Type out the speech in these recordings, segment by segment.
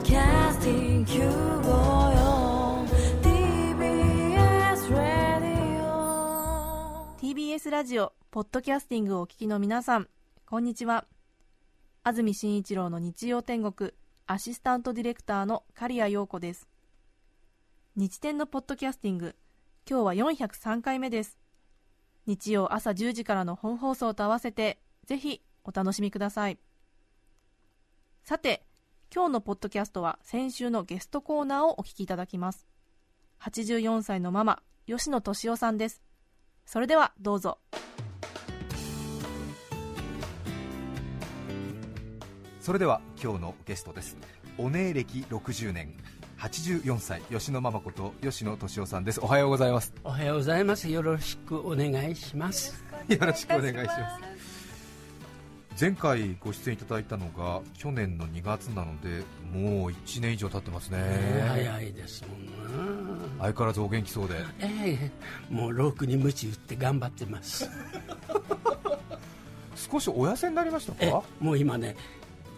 Podcasting 954 TBS Radio TBS ラジオポッドキャスティングをお聞きの皆さんこんにちは。安住紳一郎の日曜天国アシスタントディレクターの刈谷陽子です。日天のポッドキャスティング今日は403回目です。日曜朝10時からの本放送と合わせてぜひお楽しみください。さて今日のポッドキャストは先週のゲストコーナーをお聞きいただきます。84歳のママ吉野敏夫さんです。それではどうぞ。それでは今日のゲストです。お姉歴60年。84歳吉野ママこと吉野敏夫さんです。おはようございます。おはようございます。よろしくお願いします。よろしくお願いします前回ご出演いただいたのが去年の2月なのでもう1年以上経ってますね、早いですもんな。相変わらずお元気そうで。ええもうロークに鞭打って頑張ってます。少しお痩せになりましたえかもう今ね、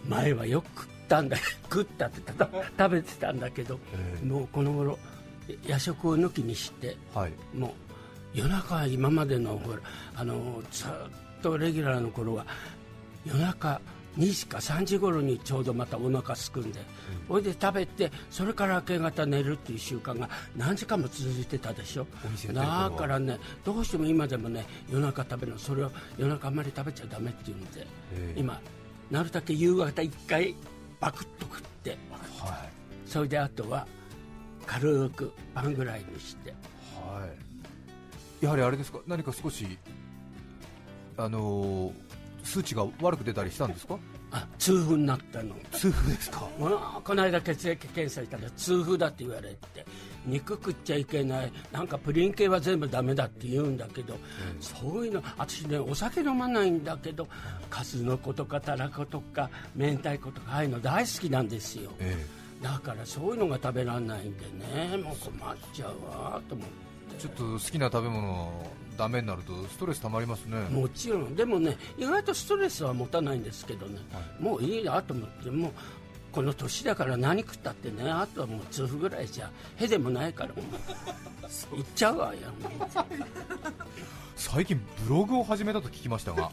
前はよく食ったんだ、食ったってただ食べてたんだけど、ええ。もうこの頃夜食を抜きにして、はい。もう夜中今までのほらあのずっとレギュラーの頃は夜中2時か3時頃にちょうどまたお腹すくんで、ほいで食べてそれから明け方寝るっていう習慣が何時間も続いてたでしょ？だからねどうしても今でもね夜中食べるのそれを夜中あんまり食べちゃダメっていうんで、ええ。今なるだけ夕方1回バクッと食ってはそれであとは軽くパンぐらいにして。いはい。やはりあれですか？何か少しあのー数値が悪く出たりしたんですか？あ痛風になったの。痛風ですか？この間血液検査したら痛風だって言われて肉食っちゃいけない。なんかプリン系は全部ダメだって言うんだけど、そういうの私ねお酒飲まないんだけど数の子とかたらことか明太子とかああいうの大好きなんですよ。えだからそういうのが食べられないんでねもう困っちゃうわと思って。えちょっと好きな食べ物ダメになるとストレス溜まりますね。もちろん。でもね意外とストレスは持たないんですけどね、もういいなと思ってもうこの年だから何食ったってねあとはもう痛風ぐらいじゃへでもないからもういっちゃうわよ。最近ブログを始めたと聞きましたが。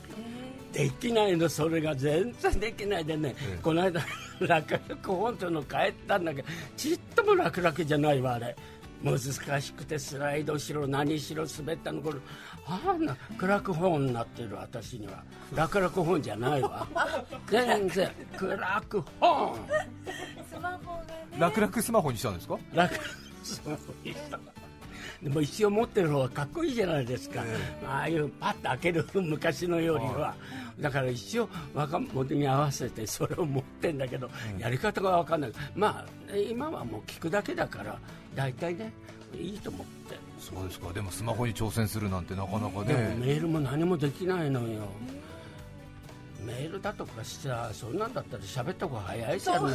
できないのそれが全然できないでね、ええ。この間楽々本当の帰ったんだけどちっとも楽々じゃないわあれ難しくてスライドしろ何しろ滑ったのこれ。あんな暗く本になってる私には。楽々本じゃないわ。全然。暗く本。楽々スマホにしたんですか？楽そういうでも一応持ってる方がかっこいいじゃないですか、ああいうパッと開ける昔のよりは、だから一応若者に合わせてそれを持ってんだけど、やり方が分かんない。まあ今はもう聞くだけだから大体ねいいと思って、そうですか。でもスマホに挑戦するなんてなかなかでもねメールも何もできないのよ。メールだとかしてさそんなんだったら喋った方が早いじゃない。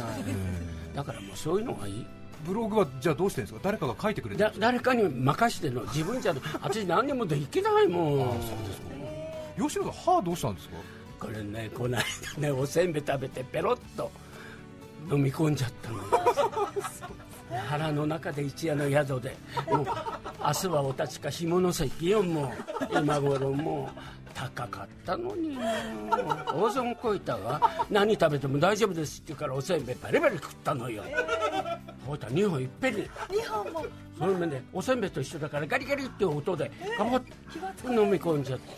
だからもうそういうのがいいブログはじゃあどうしてるんですか？誰かが書いてくれてるんだですか？誰かに任してんの自分じゃ私何にもできないもん。吉野さん歯どうしたんですか？これねこの間ねおせんべい食べてペロッと飲み込んじゃったの。腹の中で一夜の宿で。もう明日はお立ちか下関よもう。今頃もう高かったのに。もう大損こいたわ。何食べても大丈夫ですって言うからおせんべいバリバリ食ったのよほいたら2本いっぺんに。2本も。それもねおせんべいと一緒だからガリガリって音でガボッと飲み込んじゃって。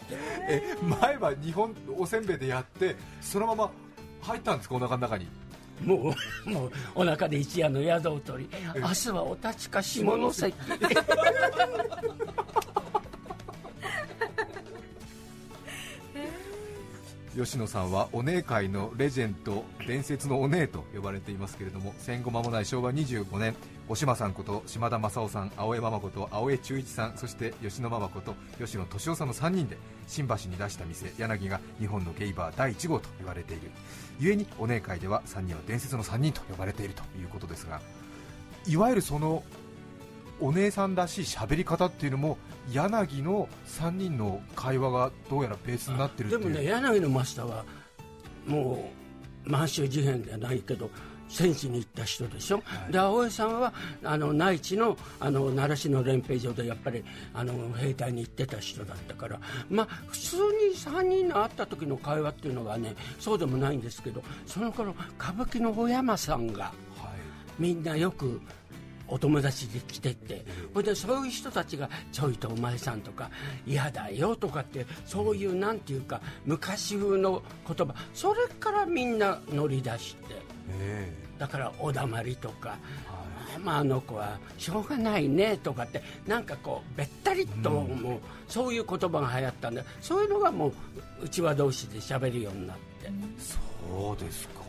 え前は日本おせんべいでやってそのまま入ったんですか？お腹の中に。もう、もう、お腹で一夜の宿を取り、明日はお立ちか下関。吉野さんはお姉界のレジェンド伝説のお姉と呼ばれていますけれども戦後間もない昭和25年お島さんこと島田正夫さん青江ママこと青江忠一さんそして吉野ママこと吉野敏夫さんの3人で新橋に出した店柳が日本のゲイバー第1号と言われている。故にお姉界では3人は伝説の3人と呼ばれているということですがいわゆるそのお姉さんらしい喋り方っていうのも柳の3人の会話がどうやらベースになってるでもね、柳のマスターは、もう、満州事変じゃないけど、戦地に行った人でしょ、で青江さんはあの内地のあの奈良市の練兵場でやっぱりあの兵隊に行ってた人だったから、まあ、普通に3人の会った時の会話っていうのはねそうでもないんですけどその頃歌舞伎の小山さんがみんなよくお友達で来てて、ほいでそういう人たちが「ちょいとお前さん」とか「嫌だよ」とかってそういうなんていうか昔風の言葉それからみんな乗り出して。え。だから「おだまり」とか「まあ、あの子はしょうがないね」とかってなんかこうべったりともうそういう言葉が流行ったんでそういうのがもううちわ同士で喋るようになって。そうですか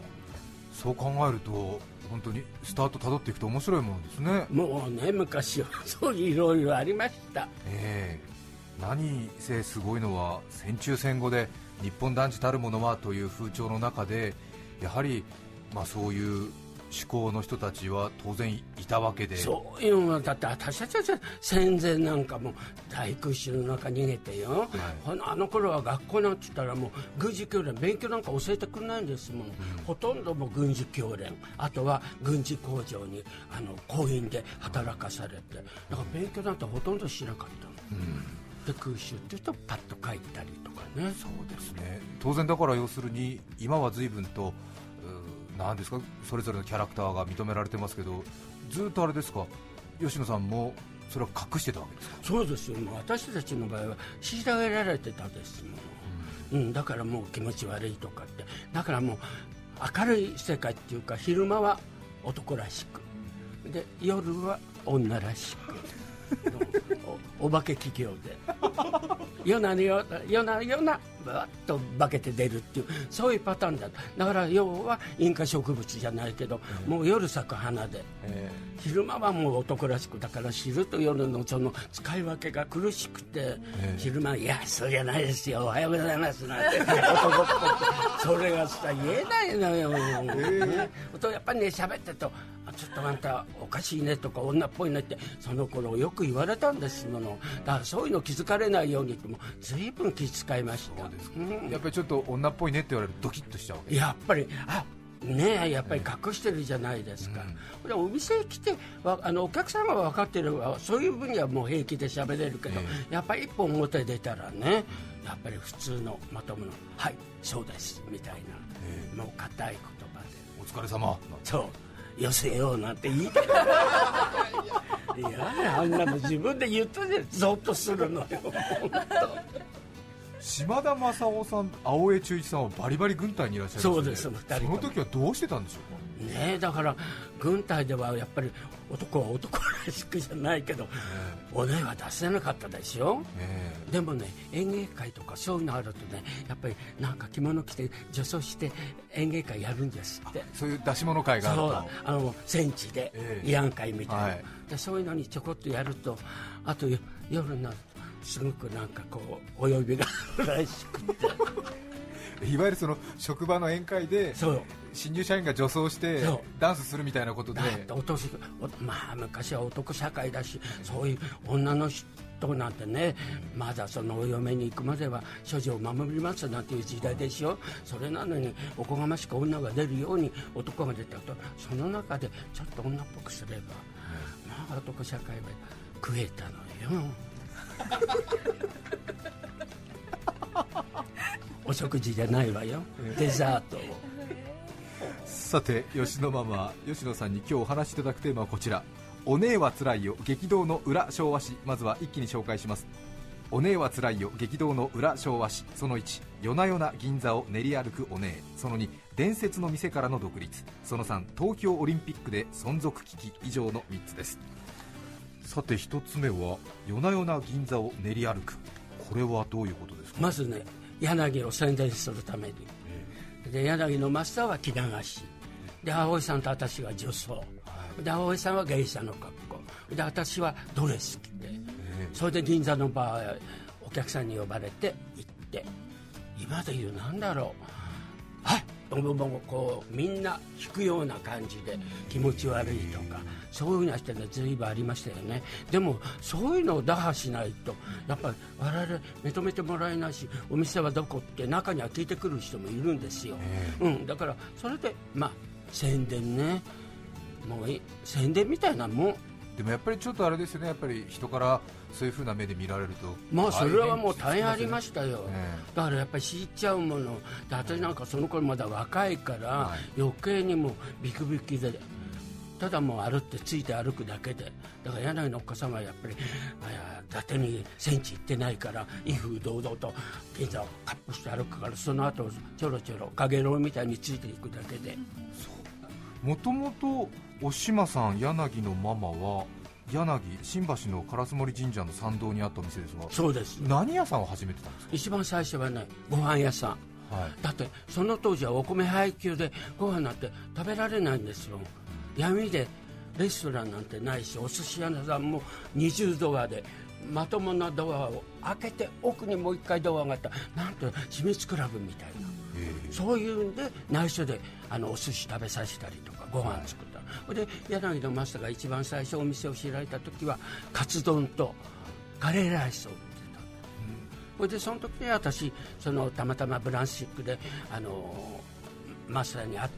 そう考えると本当にスタートたどっていくと面白いものですね。もうね昔はそういろいろありました。ええ。何せすごいのは戦中戦後で日本男児たるものはという風潮の中でやはり、まあ、そういう思考の人たちは当然いたわけで。そういうのはだって私たちは戦前なんかも大空襲の中逃げてよ、ほなあの頃は学校なんて言ったらもう軍事教練勉強なんか教えてくれないんですもん、ほとんどもう軍事教練。あとは軍事工場にあの工員で働かされて。だから勉強なんてほとんどしなかったの、で空襲って言うとパッと書いたりとかね。そうですね。当然だから要するに今は随分となんですか？それぞれのキャラクターが認められてますけどずっとあれですか？吉野さんもそれは隠してたわけですか？そうですよ。私たちの場合は虐げられてたですもの、うん、だからもう気持ち悪いとかって。だからもう明るい世界っていうか昼間は男らしく。で夜は女らしく。おお化け企業で。夜な夜な夜な夜なバッと化けて出るっていうそういうパターンだだから要は引火植物じゃないけど、もう夜咲く花で、昼間はもう男らしくだから昼と夜のその使い分けが苦しくて、昼間いやそうじゃないですよおはようございますなんて。男っぽく。それがさ言えないのよ、ねとやっぱりね喋ってるとあちょっとあんたおかしいねとか女っぽいねってその頃よく言われたんですものだからそういうの気づかれないようにっても随分気遣いました。うん。やっぱりちょっと女っぽいねって言われるとドキッとしちゃうわけ。やっぱりあねえやっぱり隠してるじゃないですか、でお店へ来てわあのお客さんが分かってればそういう分にはもう平気で喋れるけど、やっぱり一本表出たらねやっぱり普通のまともの「はいそうです」みたいな、もう硬い言葉で。お疲れ様。そうよせよなんて言いたくないいやねあんなの自分で言ったでゾッとするのよ。島田正夫さん、青江中一さんはバリバリ軍隊にいらっしゃるそうですその時はどうしてたんでしょうか？ねえだから軍隊ではやっぱり男は男らしくじゃないけど、おねは出せなかったでしょ、え。でもね演芸会とかそういうのあるとねやっぱりなんか着物着て女装して演芸会やるんですって。そういう出し物会があると。あの戦地でええ。慰安会みたいな、はい。でそういうのにちょこっとやるとあとよ夜になるとすごくなんかこうお呼びがあるらしくて。いわゆるその職場の宴会でそう新入社員が女装してダンスするみたいなことで。まあ昔は男社会だしそういう女の人なんてねまだそのお嫁に行くまでは処女を守りますなんていう時代でしょそれなのにおこがましく女が出るように男が出たとその中でちょっと女っぽくすれば、まあ男社会は食えたのよ。お食事じゃないわよ。デザートをさて吉野ママ吉野さんに今日お話しいただくテーマはこちら「お姉はつらいよ激動の裏昭和史」まずは一気に紹介します。お姉はつらいよ激動の裏昭和史。その1夜な夜な銀座を練り歩くお姉。その2伝説の店からの独立。その3東京オリンピックで存続危機以上の3つです。さて1つ目は夜な夜な銀座を練り歩く。これはどういうことですか？まずね柳を宣伝するためにで柳のマスターは着流し。で葵さんと私が女装。で葵さんは芸者の格好。で私はドレス着て。それで銀座のバーへお客さんに呼ばれて行って。今で言うなんだろう。はいボンボンボンこうみんな引くような感じで気持ち悪いとかそういうふうな人ね随分ありましたよね。でもそういうのを打破しないとやっぱり我々認めてもらえないしお店はどこって中には聞いてくる人もいるんですよ、うん、だからそれでまあ宣伝ね。もうい。宣伝みたいなもんでもやっぱりちょっとあれですよねやっぱり人からそういう風な目で見られると。まあそれはもう大変ありましたよ、えだからやっぱり知っちゃうもので私なんかその頃まだ若いから、はい。余計にもうビクビクでただもう歩ってついて歩くだけでだから柳のおっかさんはやっぱり伊達に戦地行ってないから威風堂々と銀座をカップして歩くからその後ちょろちょろ影郎みたいについていくだけで。もともとお島さん柳のママは柳新橋の烏森神社の参道にあったお店ですがそうです。何屋さんを始めてたんです一番最初はねご飯屋さん。か、はい、だってその当時はお米配給でご飯なんて食べられないんですよ。闇でレストランなんてないしお寿司屋さんも二重ドアでまともなドアを開けて奥にもう一回ドアがあった。なんと秘密クラブみたいな。え。そういうんで内緒であのお寿司食べさせたりとかご飯作った、それで柳のマスターが一番最初お店を開いた時はカツ丼とカレーライスを売ってた。それでその時に私そのたまたまブランシックであのマスターに会っ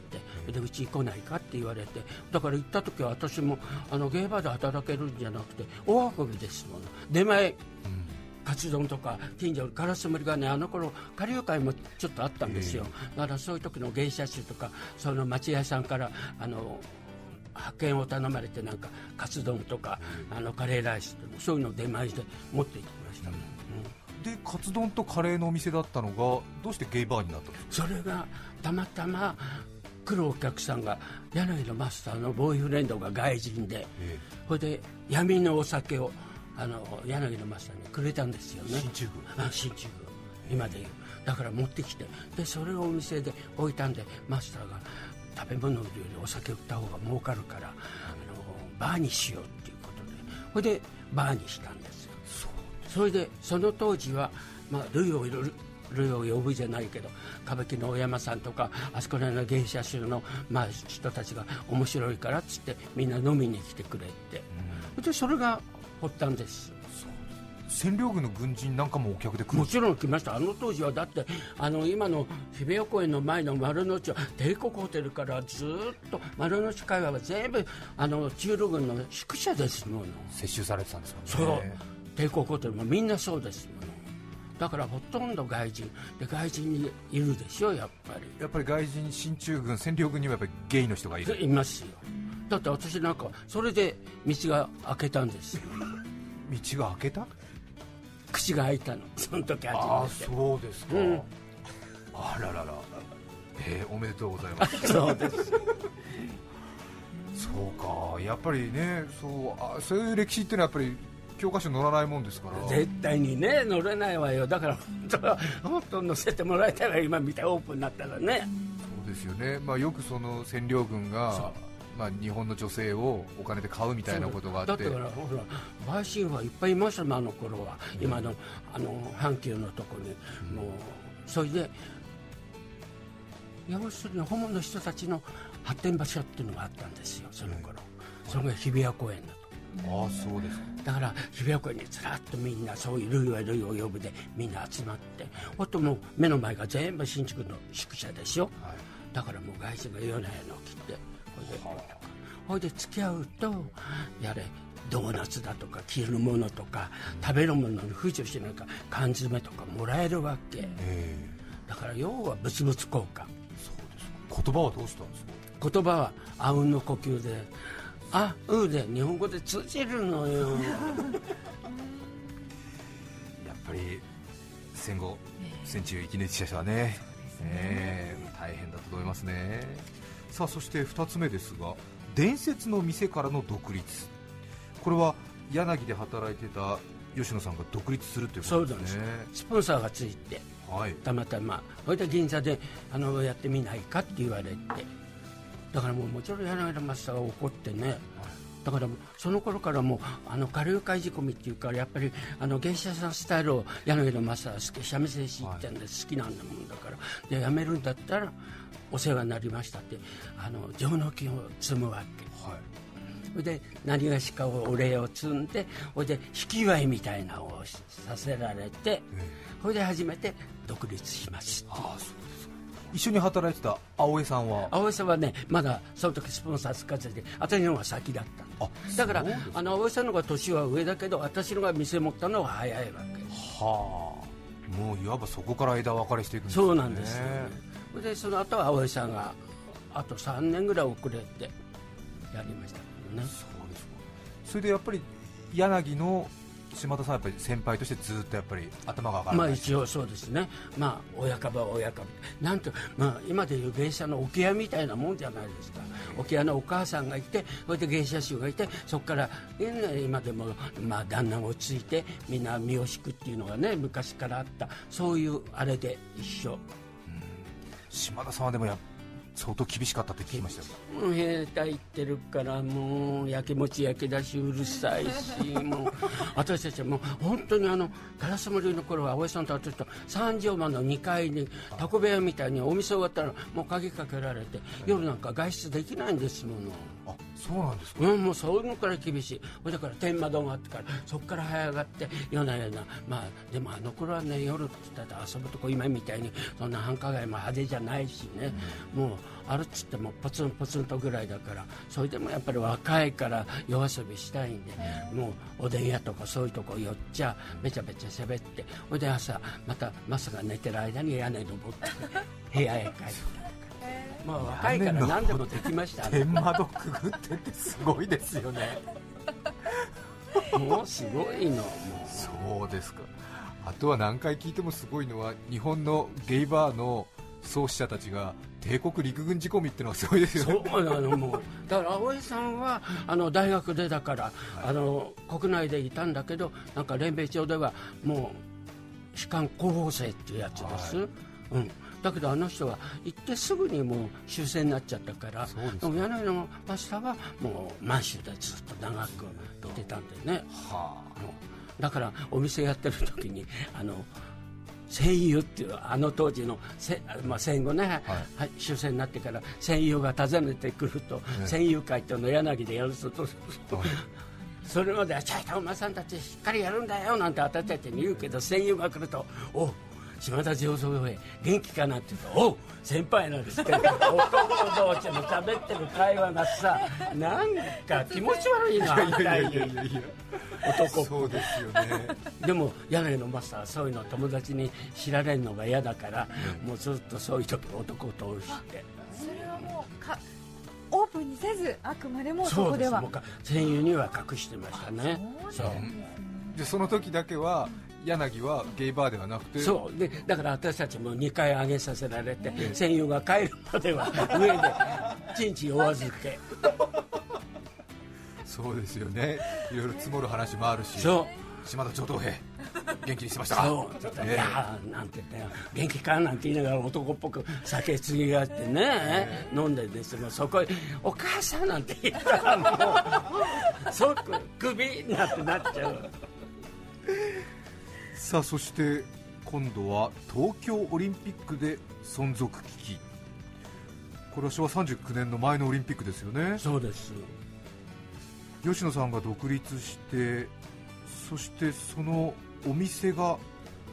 てでうち来ないかって言われてだから行った時は私もあのゲイバーで働けるんじゃなくて大運びですもの。出前カツ丼とか近所のカラス森がねあの頃下流会もちょっとあったんですよ、だからそういう時の芸者集とかその町屋さんからあの派遣を頼まれてなんかカツ丼とかあのカレーライスとかそういうのを出前で持って行ってきました、うん。でカツ丼とカレーのお店だったのがどうしてゲイバーになったんですか？それがたまたま来るお客さんが柳のマスターのボーイフレンドが外人でえそれで闇のお酒をあの柳のマスターにくれたんですよね。新中宮あ新中宮今で言う。だから持ってきて。でそれをお店で置いたんでマスターが食べ物よりお酒売った方が儲かるからあのバーにしようっていうことでそれでバーにしたんですよ。それでその当時は、まあ、類をる類を呼ぶじゃないけど歌舞伎の大山さんとかあそこら辺の芸者衆の、まあ、人たちが面白いからっつってみんな飲みに来てくれて、でそれが発端です占領軍の軍人なんかもお客で来る。んもちろん来ました。あの当時はだってあの今の日比谷公園の前の丸の内は帝国ホテルからずーっと丸の内海岸は全部あの中路軍の宿舎ですもの。接収されてたんですそうもんね。帝国ホテルもみんなそうですもの。だからほとんど外人。で外人にいるでしょやっぱやっぱり外人進駐軍占領軍にはやっぱりゲイの人がいる。りいますよ。だって私なんかそれで道が開けたんですよ。道が開けた？口が開いたの。その時ああ初めて。そうですか、うん。あららら。えーおめでとうございます。そうです。そうか。やっぱりねそうあそういう歴史っていうのはやっぱり教科書に載らないもんですから。絶対にね乗れないわよ。だから本当は本当乗せてもらいたいわ今みたオープンになったらね。そうですよね、まあ、よくその占領軍そが、まあ、日本の女性をお金で買うみたいなことがあって。だってほらほら陪審はいっぱいいましたもんあの頃は、今のあの阪急のとこに、もうそれで要するにホモの人たちの発展場所っていうのがあったんですよその頃、それが日比谷公園だとああそうですかだから日比谷公園にずらっとみんなそういう類は類を呼ぶでみんな集まってほんともう目の前が全部新築の宿舎でしょ、だからもう外人が夜な夜な起きてで。ほいで付き合うとやれドーナツだとか着るものとか食べるものに不助しなんか缶詰とかもらえるわけ。えだから要は物々交換。えそうです。か言葉はどうしたんですか？言葉はあうんの呼吸であうで日本語で通じるのよ。やっぱり戦後戦中生き抜いてきた人はね、ええ。大変だと思いますねさあそして2つ目ですが伝説の店からの独立。これは柳で働いてた吉野さんが独立するということですね。スポンサーがついてはい。たまたまそれで銀座であのやってみないかって言われて。だからもうもちろん柳田マスターが怒ってねだからその頃からもうあの下流会仕込みっていうかやっぱりあの芸者さんスタイルを柳田マスターは好き三味線師ってんで好きなんだもんだから。で辞めるんだったらお世話になりましたって。あの上納金を積むわけ。はい。それで何がしかお礼を積んでそれで引き祝いみたいなのをさせられてそれで初めて独立しますああそう一緒に働いてた青江さんは？青江さんはねまだその時スポンサーつかずで私の方が先だった。のあだからあの青江さんの方が年は上だけど私のが店持ったのは早いわけ。はあ。もういわばそこから枝分かれしていくんですね。そうなんですよね。でその後は青江さんがあと3年ぐらい遅れてやりましたけどね。そうですか。それでやっぱり柳の島田さんはやっぱり先輩としてずっとやっぱり頭が上がらまあ一応そうですね、まあ、親株は親株、なんと、まあ、今でいう芸者の桶屋みたいなもんじゃないですか、桶屋のお母さんがいて、それで芸者衆がいて、そこから、ね今でも、まあ、旦那が落ち着いて、みんな身を引くっていうのがね、昔からあった、そういうあれで一緒。島田さんはでもや相当厳しかったって聞きましたよもう兵隊行ってるからもうやきもち焼きだしうるさいし もう私たちはもう本当にあのガラス森の頃は青江さんと私と三条間の2階にタコ部屋みたいにお店終わったらもう鍵かけられて夜なんか外出できないんですもの。あそうなんですか？うん、もうそういうのから厳しい、だから天窓があってから、そこから這い上がって、夜な夜な、まあ、でもあの頃はね、夜って言ったら遊ぶとこ、今みたいに、そんな繁華街も派手じゃないしね、もう、あるっつってもポツンポツンとぐらいだから、それでもやっぱり若いから夜遊びしたいんで、もうおでん屋とかそういうとこ寄っちゃ、べちゃべちゃ喋って、ほいで朝、またマスが寝てる間に屋根登って、部屋へ帰って。まあ若いから何でもできました。ね。天窓くぐってってすごいですよね。もうすごいの、もう。そうですかあとは何回聞いてもすごいのは日本のゲイバーの創始者たちが帝国陸軍仕込みっていうのはすごいですよね。そうなのもう。だから青江さんはあの大学でだから、あの国内でいたんだけどなんか連盟町ではもう士官候補生っていうやつです、うん、だけどあの人は行ってすぐにもう終戦になっちゃったからでも柳のマスターはもう満州でずっと長くいてたんでね。はあ。のだからお店やってる時にあの戦友っていうあの当時のせ、まあ、戦後ね、はい。終戦になってから戦友が訪ねてくると、戦友会っていうのを柳でやるととそれまではちょいとお前さんたちしっかりやるんだよなんて私たちに言うけど戦友が来るとおう島田上層兵元気かなって言うとおう先輩なんですけど男同士の喋ってる会話がさなんか気持ち悪いなみたいに男そうですよねでも柳のマスターはそういうの友達に知られるのが嫌だから、もうずっとそういう時男を通してそれはもうかオープンにせずあくまでもそそうですはでもう戦友には隠してましたねそうでその時だけは柳はゲイバーではなくてそう。でだから私たちも2回上げさせられて戦友が帰るまでは上でちんちんお預けそうですよね。いろいろ積もる話もあるしそう。島田上等兵元気にしてましたか？そう。ええ。いやーなんて言ったよ。元気かなんて言いながら男っぽく酒継ぎがあってね、飲んでですよ。そこへ「お母さん」なんて言ったらもう即クビになってなっちゃう さあそして今度は東京オリンピックで存続危機。これは昭和39年の前のオリンピックですよね。そうです。吉野さんが独立してそしてそのお店が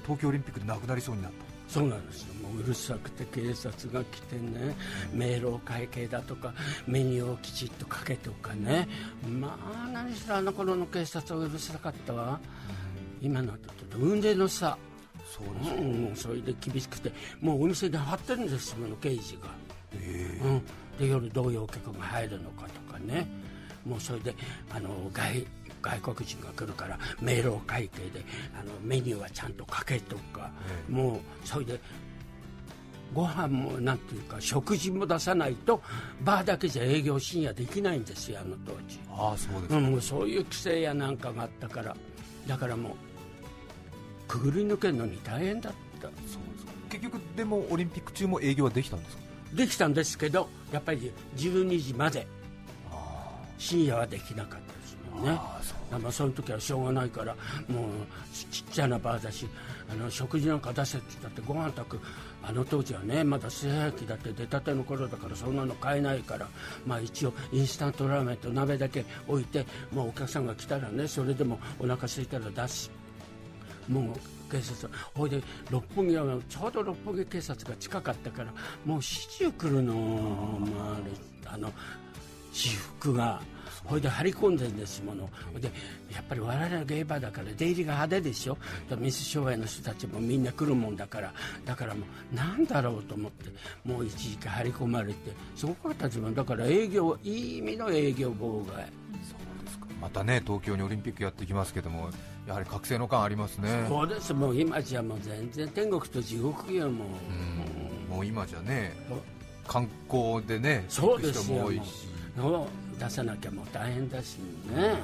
東京オリンピックでなくなりそうになった。そうなんですよ。もううるさくて警察が来てね明朗会計だとかメニューをきちっとかけとかね。まあ何しろあの頃の警察はうるさかったわ今のと運転の差。そうですうん、それで厳しくて。もうお店で張ってるんですもの刑事が、うん、で夜どういうお客が入るのかとかね。もうそれであの外外国人が来るから明朗会計であのメニューはちゃんとかけとか、もうそれでご飯もなんていうか食事も出さないとバーだけじゃ営業深夜できないんですよあの当時。ああそうですうん、もうそういう規制やなんかがあったから。だからもうくぐり抜けるのに大変だった。結局でもオリンピック中も営業はできたんですか？できたんですけどやっぱり12時まで深夜はできなかったですもんね。そう。まあ、その時はしょうがないからもうちちっちゃなバーだしあの食事なんか出せって言ったってご飯炊くあの当時はねまだ炊飯器だって出たての頃だからそんなの買えないからまあ一応インスタントラーメンと鍋だけ置いてもうお客さんが来たらねそれでもお腹空いたら出すもう警察ほいで六本木はちょうど六本木警察が近かったからもう始終来るの、まあ、あの私服が。ほいで張り込んでるんですものでやっぱり我々のゲイバーだから出入りが派手でしょ水商売の人たちもみんな来るもんだからだからもうなんだろうと思ってもう一時期張り込まれてすごかった自分だから営業いい意味の営業妨害またね東京にオリンピックやってきますけどもやはり覚醒の感ありますね。そうです。もう今じゃもう全然天国と地獄よもう、うん。もう今じゃね観光でねそうですよも多いし。もう出さなきゃもう大変だしね、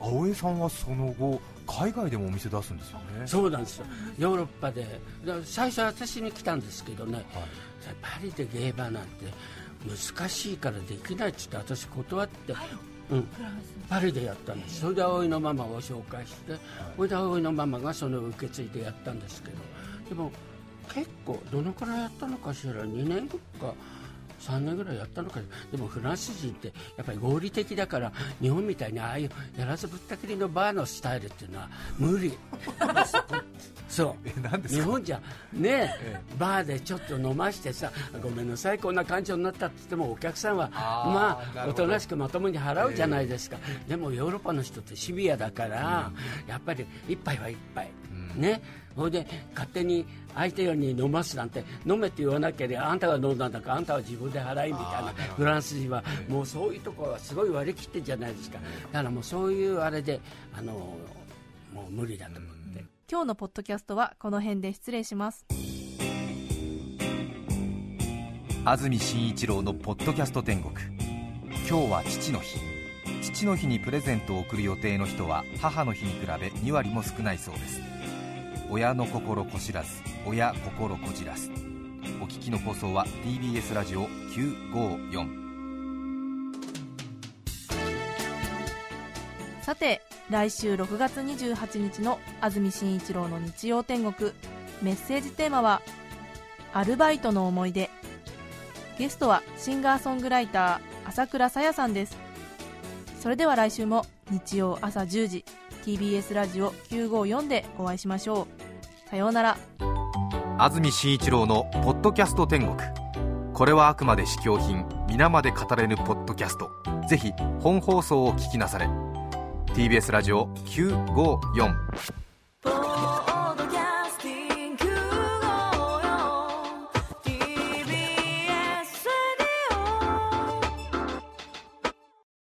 青江さんはその後海外でもお店出すんですよね。そうなんですよ。ヨーロッパで。で最初私に来たんですけどね、はい。パリでゲーバーなんて難しいからできないって言って私断って、うん、パリでやったんですそれで葵のママを紹介してそれで葵のママがその受け継いでやったんですけどでも結構どのくらいやったのかしら？2年か3年ぐらいやったのかでもフランス人ってやっぱり合理的だから日本みたいにああいうやらずぶったくりのバーのスタイルっていうのは無理。そう。日本じゃねえ。バーでちょっと飲ましてさごめんなさいこんな感情になったって言ってもお客さんはまあおとなしくまともに払うじゃないですか、でもヨーロッパの人ってシビアだから、やっぱり一杯は一杯、ね。それで勝手に相手より飲ますなんて飲めって言わなければあんたが飲んだんだからあんたは自分で払いみたいなフランス人はもうそういうところはすごい割り切ってんじゃないですか。だからもうそういうあれであのもう無理だと思って。今日のポッドキャストはこの辺で失礼します。安住紳一郎の「ポッドキャスト天国」今日は父の日。父の日にプレゼントを贈る予定の人は母の日に比べ2割も少ないそうです親の心こ知らず親心こじらす。お聞きの放送は TBS ラジオ954さて来週6月28日の安住紳一郎の日曜天国。メッセージテーマは「アルバイトの思い出」ゲストはシンガーソングライター朝倉さやさんです。それでは来週も日曜朝10時。TBS ラジオ954でお会いしましょう。さようなら。安住紳一郎の「ポッドキャスト天国」これはあくまで試供品皆まで語れぬポッドキャスト。ぜひ本放送を聞きなされ。TBS ラジオ954